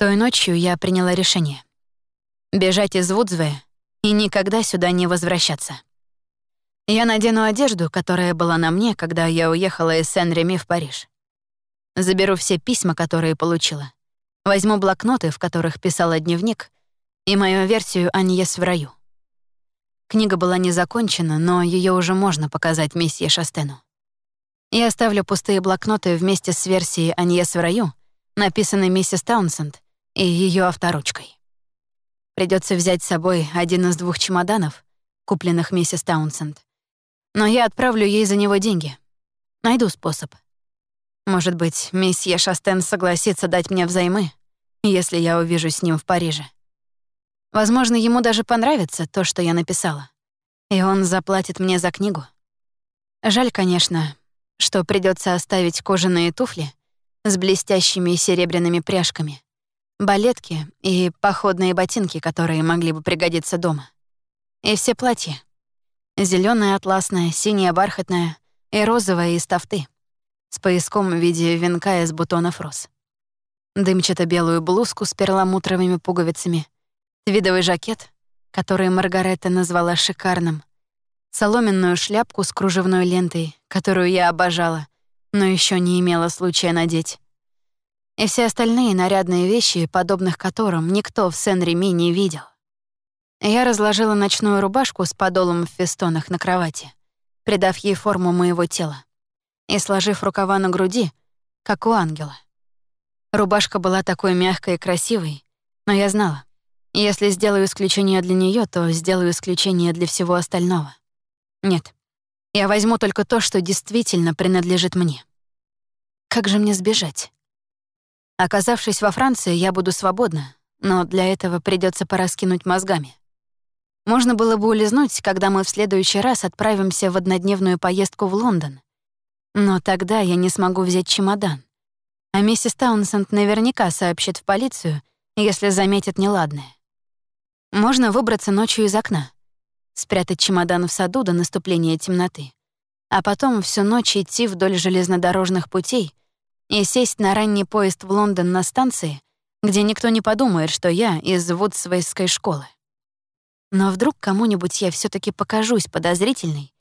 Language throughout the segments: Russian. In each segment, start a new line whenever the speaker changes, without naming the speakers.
Той ночью я приняла решение. Бежать из Вудзвея и никогда сюда не возвращаться. Я надену одежду, которая была на мне, когда я уехала из Сен-Реми в Париж. Заберу все письма, которые получила. Возьму блокноты, в которых писала дневник, и мою версию «Аньес в раю». Книга была не закончена, но ее уже можно показать месье Шастену. Я оставлю пустые блокноты вместе с версией «Аньес в раю», написанной миссис Таунсенд, и ее авторучкой. Придется взять с собой один из двух чемоданов, купленных миссис Таунсенд. Но я отправлю ей за него деньги. Найду способ. Может быть, месье Шастен согласится дать мне взаймы, если я увижусь с ним в Париже. Возможно, ему даже понравится то, что я написала. И он заплатит мне за книгу. Жаль, конечно, что придется оставить кожаные туфли с блестящими серебряными пряжками, балетки и походные ботинки, которые могли бы пригодиться дома. И все платья. зеленое атласное, синее бархатное и розовое из тафты, с пояском в виде венка из бутонов роз. Дымчато-белую блузку с перламутровыми пуговицами, твидовый жакет, который Маргарета назвала шикарным, соломенную шляпку с кружевной лентой, которую я обожала, но еще не имела случая надеть, и все остальные нарядные вещи, подобных которым никто в Сен-Реми не видел. Я разложила ночную рубашку с подолом в фестонах на кровати, придав ей форму моего тела, и сложив рукава на груди, как у ангела. Рубашка была такой мягкой и красивой, но я знала, если сделаю исключение для нее, то сделаю исключение для всего остального. Нет, я возьму только то, что действительно принадлежит мне. Как же мне сбежать? Оказавшись во Франции, я буду свободна, но для этого придется пораскинуть мозгами. Можно было бы улизнуть, когда мы в следующий раз отправимся в однодневную поездку в Лондон. Но тогда я не смогу взять чемодан. А миссис Таунсенд наверняка сообщит в полицию, если заметит неладное. Можно выбраться ночью из окна, спрятать чемодан в саду до наступления темноты, а потом всю ночь идти вдоль железнодорожных путей и сесть на ранний поезд в Лондон на станции, где никто не подумает, что я из Вудсвейской школы. Но вдруг кому-нибудь я все таки покажусь подозрительной,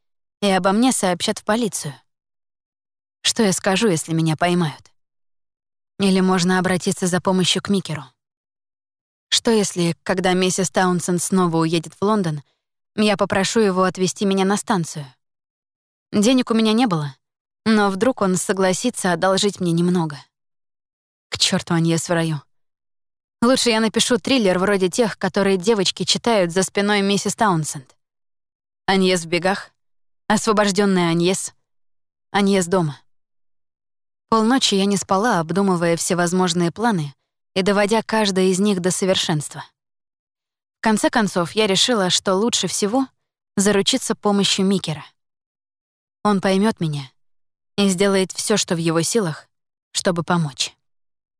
и обо мне сообщат в полицию. Что я скажу, если меня поймают? Или можно обратиться за помощью к Микеру? Что если, когда миссис Таунсен снова уедет в Лондон, я попрошу его отвезти меня на станцию? Денег у меня не было, но вдруг он согласится одолжить мне немного. К черту Аньес в раю. Лучше я напишу триллер вроде тех, которые девочки читают за спиной миссис Таунсенд. Аньес в бегах, освобожденная Аньес, Аньес дома. Полночи я не спала, обдумывая всевозможные планы и доводя каждое из них до совершенства. В конце концов, я решила, что лучше всего заручиться помощью Микера. Он поймет меня — и сделает все, что в его силах, чтобы помочь.